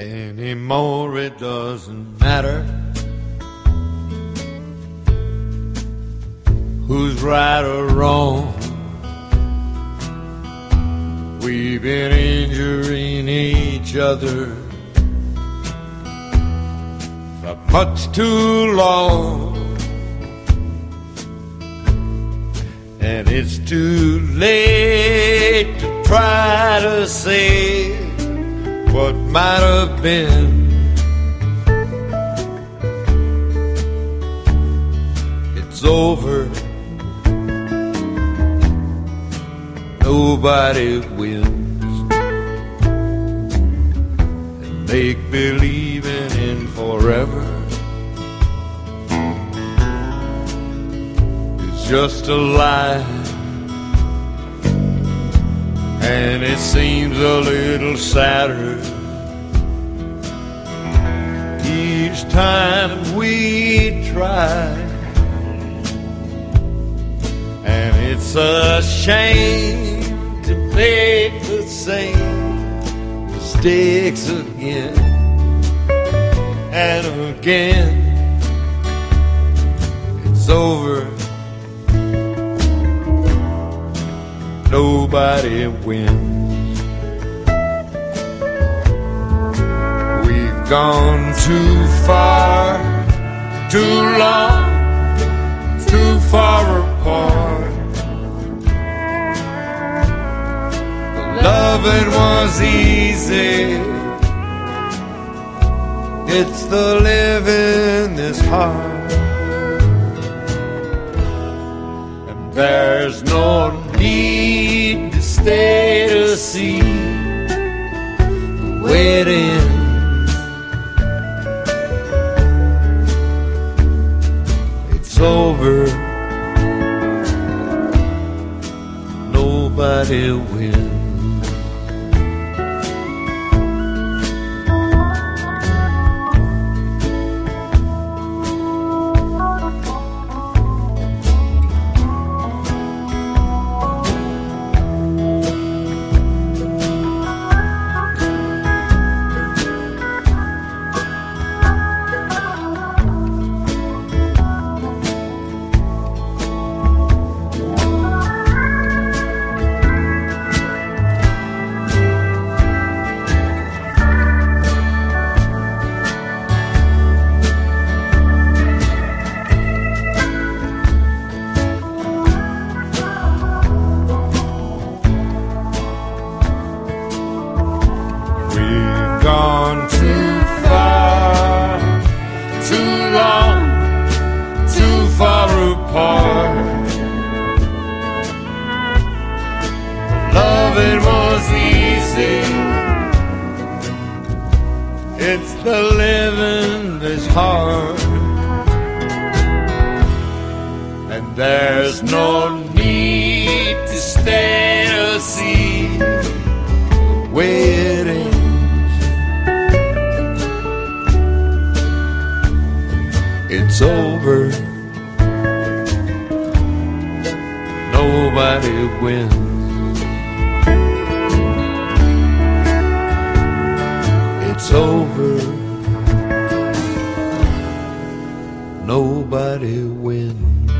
Anymore, it doesn't matter who's right or wrong. We've been injuring each other for much too long. And it's too late to try to say what might have been. It's over. Nobody wins. And make believing in forever is just a lie. And it seems a little sadder each time we try. And it's a shame to make the same mistakes again and again. Nobody wins. We've gone too far, too long, too far apart. The loving was easy. It's the living that's hard. And there's no need way it. It's over. Nobody wins. Apart. Loving was easy. It's the living that's hard. And there's no need to stay to see the way it ends. It's over. Nobody wins. It's over. Nobody wins.